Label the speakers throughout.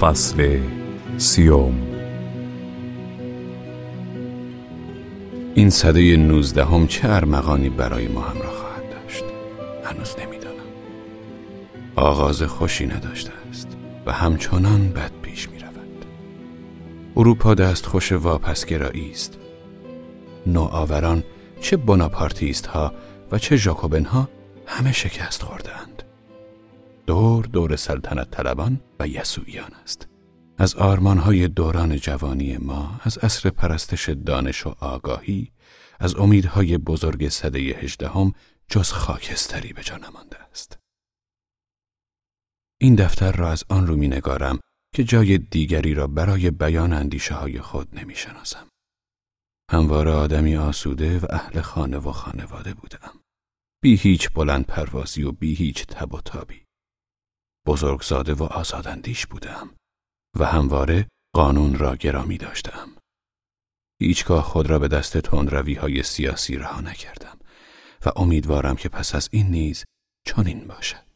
Speaker 1: فصل سیوم. این صده نوزدهم چه ارمغانی برای ما همراه خواهد داشت؟ هنوز نمی‌دانم. آغاز خوشی نداشته است و همچنان بد پیش می رود اروپا دست خوش واپسگرایی است. نوآوران چه بناپارتیست ها و چه ژاکوبن ها همه شکست خوردهاند. دور دور سلطنت طلبان و یسوعیان است از آرمانهای دوران جوانی ما از عصر پرستش دانش و آگاهی از امیدهای بزرگ صده هجدهم جز خاکستری به جا نمانده است این دفتر را از آن رو می نگارم که جای دیگری را برای بیان اندیشه های خود نمی شناسم. همواره آدمی آسوده و اهل خانه و خانواده بودم. بی هیچ بلند پروازی و بی هیچ تب و تابی. بزرگزاده و آزاداندیش بودم و همواره قانون را گرامی داشتم. هیچگاه خود را به دست تندروی های سیاسی رها نکردم و امیدوارم که پس از این نیز چنین باشد.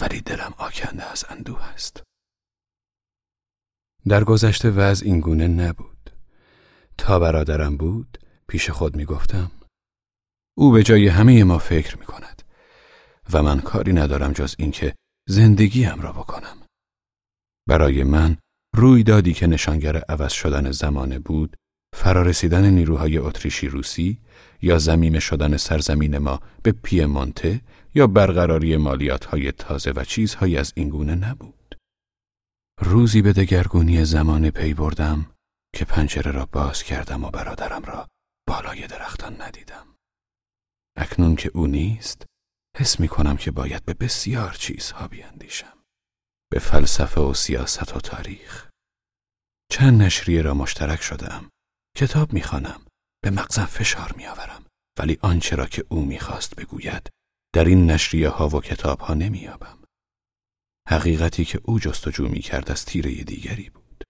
Speaker 1: ولی دلم آکنده از اندوه است. در گذشته وضع این گونه نبود. تا برادرم بود پیش خود می گفتم او به جای همه ما فکر می کند و من کاری ندارم جز اینکه زندگیم را بکنم. برای من رویدادی که نشانگر عوض شدن زمانه بود فرارسیدن نیروهای اتریشی روسی یا زمیم شدن سرزمین ما به پیمونته یا برقراری مالیات های تازه و چیزهایی از این گونه نبود. روزی به دگرگونی زمانه پی بردم که پنجره را باز کردم و برادرم را بالای درختان ندیدم. اکنون که او نیست، حس می کنم که باید به بسیار چیزها بیاندیشم. به فلسفه و سیاست و تاریخ. چند نشریه را مشترک شدم. کتاب می‌خوانم. به مغزم فشار میآورم. ولی آنچه را که او می‌خواست بگوید در این نشریه ها و کتاب ها نمیابم. حقیقتی که او جستجو می کرد از تیره دیگری بود.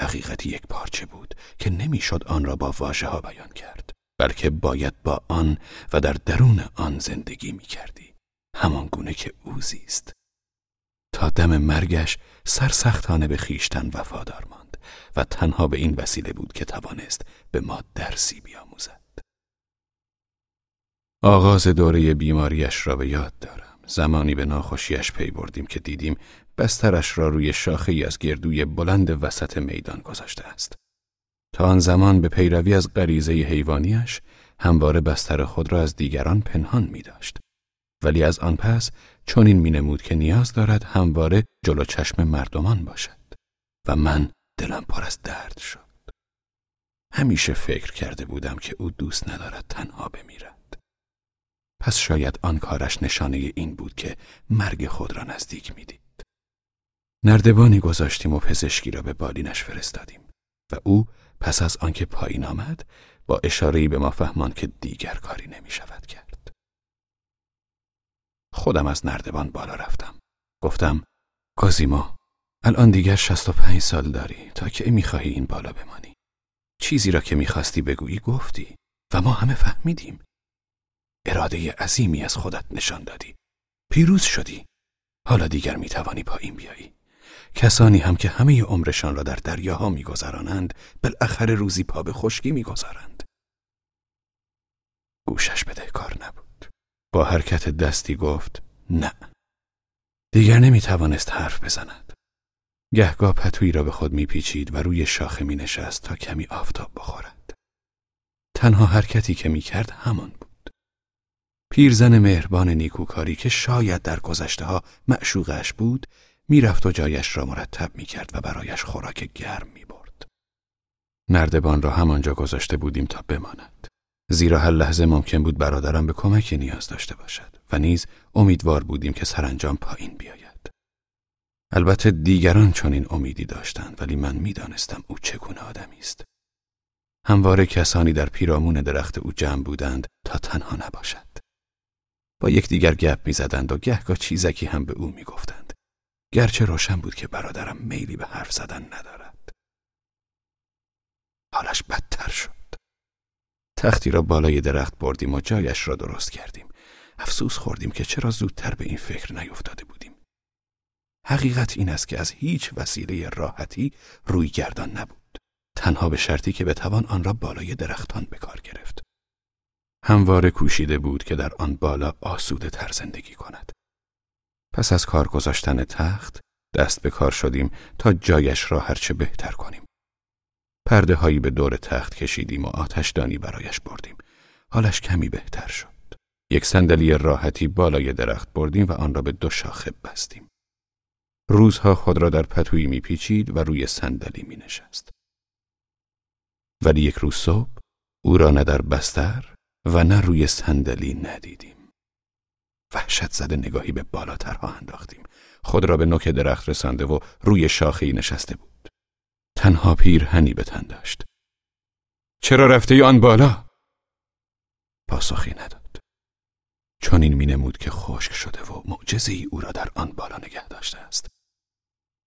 Speaker 1: حقیقتی یک پارچه بود که نمی‌شد آن را با واژه ها بیان کرد. بلکه باید با آن و در درون آن زندگی می کردی. همان گونه که او زیست. تا دم مرگش سرسختانه به خیشتن وفادار ماند و تنها به این وسیله بود که توانست به ما درسی بیاموزد. آغاز دوره بیماریش را به یاد دارم. زمانی به ناخوشیش پی بردیم که دیدیم بسترش را روی شاخه ای از گردوی بلند وسط میدان گذاشته است. تا آن زمان به پیروی از غریزه حیوانیش همواره بستر خود را از دیگران پنهان می داشت. ولی از آن پس چون می نمود که نیاز دارد همواره جلو چشم مردمان باشد و من دلم پر از درد شد. همیشه فکر کرده بودم که او دوست ندارد تنها بمیرد. پس شاید آن کارش نشانه این بود که مرگ خود را نزدیک می‌دید. نردبانی گذاشتیم و پزشکی را به بالینش فرستادیم و او پس از آنکه پایین آمد با اشارهی به ما فهمان که دیگر کاری نمی شود کرد. خودم از نردبان بالا رفتم. گفتم کازیما الان دیگر شست و پنج سال داری تا که می‌خواهی این بالا بمانی. چیزی را که می‌خواستی بگویی گفتی و ما همه فهمیدیم. اراده عظیمی از خودت نشان دادی. پیروز شدی. حالا دیگر می‌توانی پایین بیایی. کسانی هم که همه عمرشان را در دریاها میگذرانند بالاخره روزی پا به خشکی می‌گذارند. گوشش بده کار نبود. با حرکت دستی گفت نه. دیگر نمی‌توانست حرف بزند. گهگاه پتویی را به خود میپیچید و روی شاخه می نشست تا کمی آفتاب بخورد. تنها حرکتی که می‌کرد همان بود. پیرزن مهربان نیکوکاری که شاید در گذشته ها معشوقش بود می‌رفت و جایش را مرتب می کرد و برایش خوراک گرم می برد. نردبان را همانجا گذاشته بودیم تا بماند. زیرا هر لحظه ممکن بود برادرم به کمکی نیاز داشته باشد و نیز امیدوار بودیم که سرانجام پایین بیاید. البته دیگران چنین امیدی داشتند ولی من می‌دانستم او چگونه آدمی است. همواره کسانی در پیرامون درخت او جمع بودند تا تنها نباشد. با یکدیگر گپ می‌زدند و گهگاه چیزکی هم به او می‌گفتند. گرچه روشن بود که برادرم میلی به حرف زدن ندارد حالش بدتر شد تختی را بالای درخت بردیم و جایش را درست کردیم افسوس خوردیم که چرا زودتر به این فکر نیفتاده بودیم حقیقت این است که از هیچ وسیله راحتی روی گردان نبود. تنها به شرطی که بتوان آن را بالای درختان به کار گرفت. همواره کوشیده بود که در آن بالا آسوده تر زندگی کند. پس از کار گذاشتن تخت دست به کار شدیم تا جایش را هرچه بهتر کنیم. پرده هایی به دور تخت کشیدیم و آتشدانی برایش بردیم. حالش کمی بهتر شد. یک صندلی راحتی بالای درخت بردیم و آن را به دو شاخه بستیم. روزها خود را در پتویی میپیچید و روی صندلی می نشست. ولی یک روز صبح او را نه در بستر و نه روی صندلی ندیدیم. وحشت زده نگاهی به بالاترها انداختیم. خود را به نوک درخت رسانده و روی شاخهای نشسته بود. تنها پیرهنی به تن داشت. چرا رفته آن بالا؟ پاسخی نداد. چون این می نمود که خشک شده و معجزه او را در آن بالا نگه داشته است.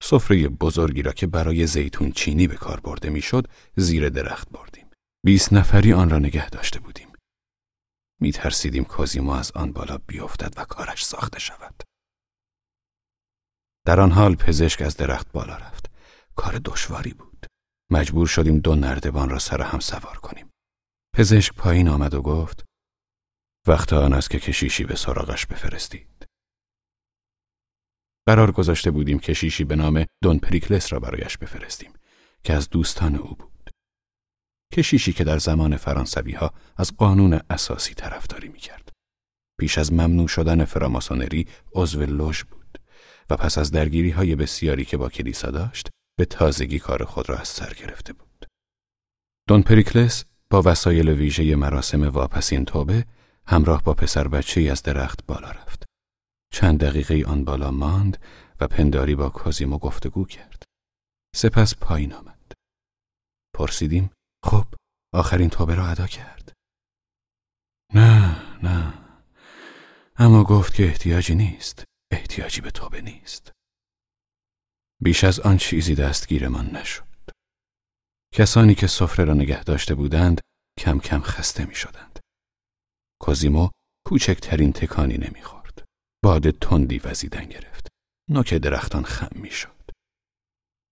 Speaker 1: سفره بزرگی را که برای زیتون چینی به کار برده می‌شد زیر درخت بردیم. بیست نفری آن را نگه داشته بودیم. می ترسیدیم کوزیمو از آن بالا بیفتد و کارش ساخته شود. در آن حال پزشک از درخت بالا رفت. کار دشواری بود. مجبور شدیم دو نردبان را سر هم سوار کنیم. پزشک پایین آمد و گفت وقت آن است که کشیشی به سراغش بفرستید. قرار گذاشته بودیم کشیشی به نام دون پریکلس را برایش بفرستیم که از دوستان او بود. کشیشی که در زمان فرانسوی ها از قانون اساسی طرفداری می کرد. پیش از ممنوع شدن فراماسونری عضو لوژ بود و پس از درگیری های بسیاری که با کلیسا داشت به تازگی کار خود را از سر گرفته بود. دون پریکلس با وسایل ویژه مراسم واپسین توبه همراه با پسر بچه از درخت بالا رفت. چند دقیقه آن بالا ماند و پنداری با کازیمو گفتگو کرد. سپس پایین آمد. پرسیدیم خب آخرین توبه را ادا کرد. نه نه اما گفت که احتیاجی نیست. احتیاجی به توبه نیست. بیش از آن چیزی دستگیرمان نشد. کسانی که سفره را نگه داشته بودند کم کم خسته می شدند. کوزیمو کوچکترین تکانی نمی‌خورد. باد تندی وزیدن گرفت. نوک درختان خم می‌شد.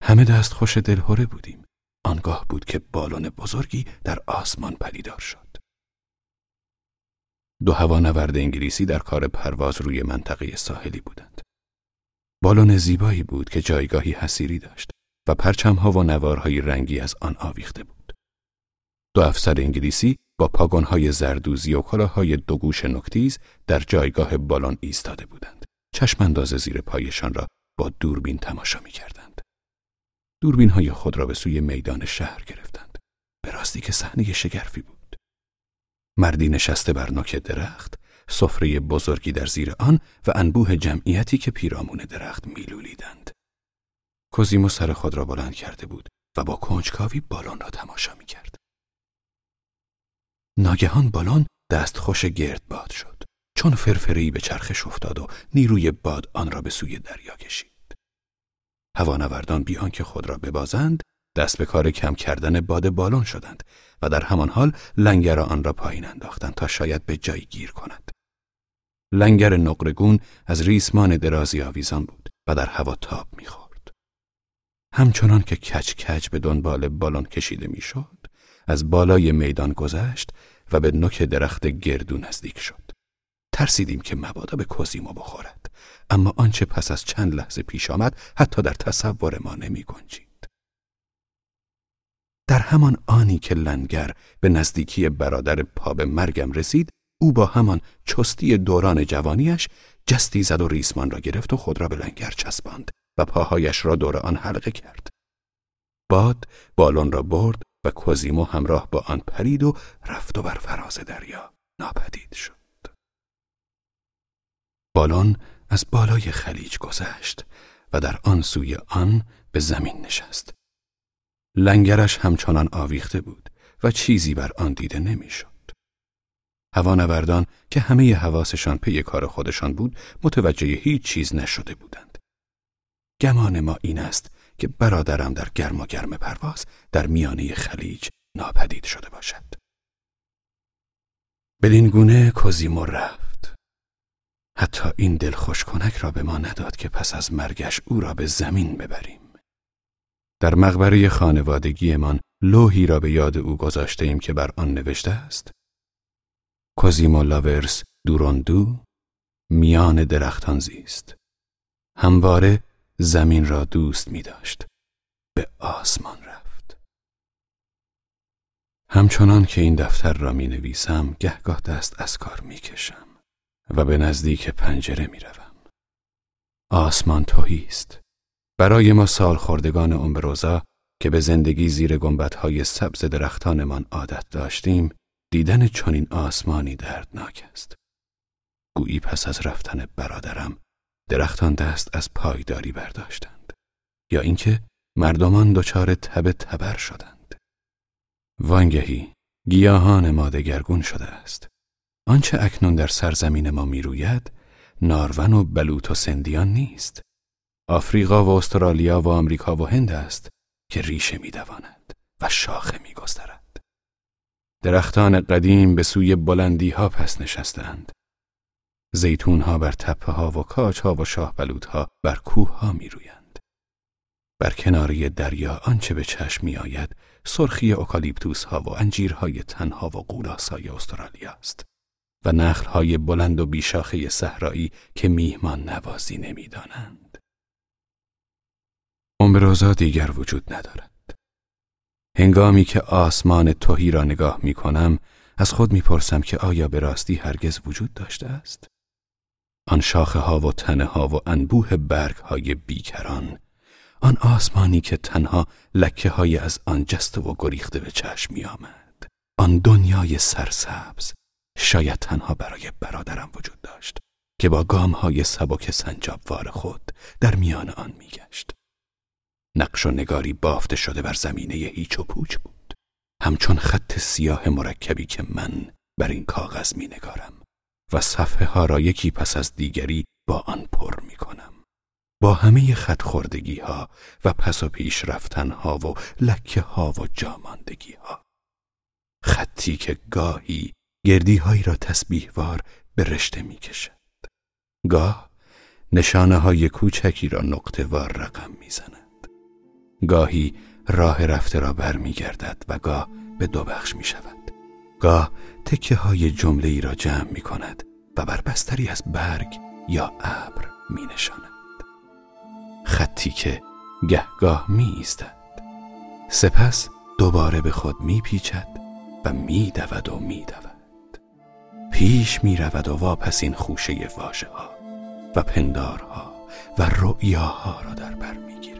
Speaker 1: همه دست خوش دلهوره بودیم. آنگاه بود که بالون بزرگی در آسمان پدیدار شد. دو هوانورد انگلیسی در کار پرواز روی منطقه ساحلی بودند. بالون زیبایی بود که جایگاهی حسیری داشت و پرچمها و نوارهای رنگی از آن آویخته بود. دو افسر انگلیسی با پاگونهای زردوزی و کلاههای دو گوش نکتیز در جایگاه بالون ایستاده بودند. چشم انداز زیر پایشان را با دوربین تماشا می کردند. دوربین های خود را به سوی میدان شهر گرفتند. به راستی که صحنه شگرفی بود. مردی نشسته بر نوک درخت، سفره بزرگی در زیر آن و انبوه جمعیتی که پیرامون درخت میلولیدند. کوزیمو سر خود را بلند کرده بود و با کنجکاوی بالون را تماشا می کرد. ناگهان بالون دستخوش گرد باد شد چون فرفری به چرخش افتاد و نیروی باد آن را به سوی دریا کشید هوانوردان بی آنکه خود را ببازند دست به کار کم کردن باد بالون شدند و در همان حال لنگر آن را پایین انداختند تا شاید به جایی گیر کند. لنگر نقرگون از ریسمان درازی آویزان بود و در هوا تاب می‌خورد. همچنان که کچ کچ به دنبال بالون کشیده می‌شد از بالای میدان گذشت و به نوک درخت گردو نزدیک شد. ترسیدیم که مبادا به کوزیمو بخورد. اما آنچه پس از چند لحظه پیش آمد حتی در تصور ما نمی گنجید. در همان آنی که لنگر به نزدیکی برادر پا به مرگم رسید او با همان چستی دوران جوانیش جستی زد و ریسمان را گرفت و خود را به لنگر چسباند و پاهایش را دور آن حلقه کرد. باد بالون را برد و کوزیمو همراه با آن پرید و رفت و بر فراز دریا ناپدید شد. بالون از بالای خلیج گذشت و در آن سوی آن به زمین نشست. لنگرش همچنان آویخته بود و چیزی بر آن دیده نمی‌شد. هوانوردان که همه حواسشان پی کار خودشان بود متوجه هیچ چیز نشده بودند. گمان ما این است که برادرم در گرم و گرم پرواز در میانه خلیج ناپدید شده باشد. بدین گونه کوزیمو رفت. حتی این دل کنک را به ما نداد که پس از مرگش او را به زمین ببریم. در مقبره خانوادگیمان لوحی را به یاد او گذاشته ایم که بر آن نوشته است. کوزیمو لاورس دوروندو میان درختان زیست. همواره زمین را دوست می داشت. به آسمان رفت. همچنان که این دفتر را می نویسم گهگاه دست از کار می کشم. و به نزدیک پنجره می روم. آسمان توهی است. برای ما سال خوردگان امبروزا که به زندگی زیر های سبز درختانمان عادت داشتیم دیدن چنین آسمانی دردناک است. گویی پس از رفتن برادرم درختان دست از پایداری برداشتند. یا اینکه مردمان دچار تب تبر شدند. وانگهی گیاهان ما دگرگون شده است. آنچه اکنون در سرزمین ما می‌روید نارون و بلوط و سندیان نیست. آفریقا و استرالیا و آمریکا و هند است که ریشه میدواند و شاخه میگسترد. درختان قدیم به سوی بلندی ها پس نشستند. زیتون ها بر تپه ها و کاج ها و شاه ها بر کوه ها می رویند. بر کناری دریا آنچه به چشم می آید سرخی اوکالیپتوس ها و انجیرهای تنها و قولاسای استرالیا است. و نخل های بلند و بیشاخه صحرایی که میهمان نوازی نمی‌دانند. عمر دیگر وجود ندارد. هنگامی که آسمان توهی را نگاه می کنم از خود می‌پرسم که آیا به راستی هرگز وجود داشته است؟ آن شاخه ها و تنه ها و انبوه برگ های بیکران آن آسمانی که تنها لکه های از آن جسته و گریخته به چشم می آمد. آن دنیای سرسبز شاید تنها برای برادرم وجود داشت که با گام های سبک سنجابوار خود در میان آن میگشت. نقش و نگاری بافته شده بر زمینه هیچ و پوچ بود. همچون خط سیاه مرکبی که من بر این کاغذ می نگارم. و صفحه ها را یکی پس از دیگری با آن پر می کنم. با همه خط خوردگی ها و پس و پیش رفتن ها و لکه ها و جاماندگی ها. خطی که گاهی گردی هایی را تسبیحوار به رشته می کشد. گاه نشانه های کوچکی را نقطه وار رقم می زند. گاهی راه رفته را بر می گردد و گاه به دو بخش می شود. گاه تکه های جمله ای را جمع می کند و بر بستری از برگ یا ابر می نشاند. خطی که گهگاه می ایستد. سپس دوباره به خود می پیچد و می دود و می دود. پیش می رود و واپس این خوشه واژه ها و پندارها و رؤیاها را در بر می گیرد